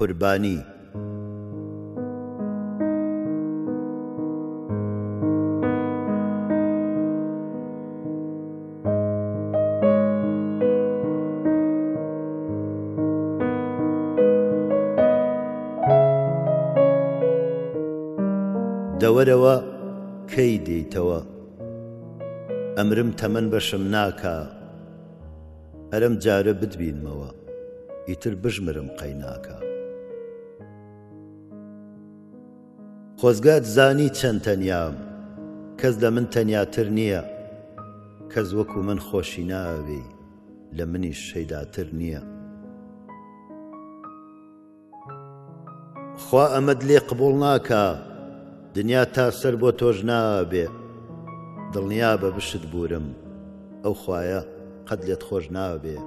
قوربانی. دەوەرەوە کەی دێیتەوە؟ ئەمرم تەمەن بەشم ناکا. ئەرم جارە بتبینمەوە ئیتر بژمرم قەیناکە. خۆزگات زانی چەند تەنیام کەس لە من تەنیاتر نییە کەس وەکو من خۆشی ناوێی لە منیش شەیداتر نییە. خوا ئەمەت لێ قبوڵ ناکا دنیا تا سەر بۆ تۆش نابێ دڵنیابە بشت بورم ئەو خوایە قەت لێت خۆش نابێ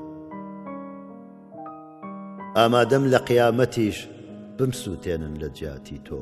ئامادەم لە قیامەتیش بمسووتێنن لە جیاتی تۆ.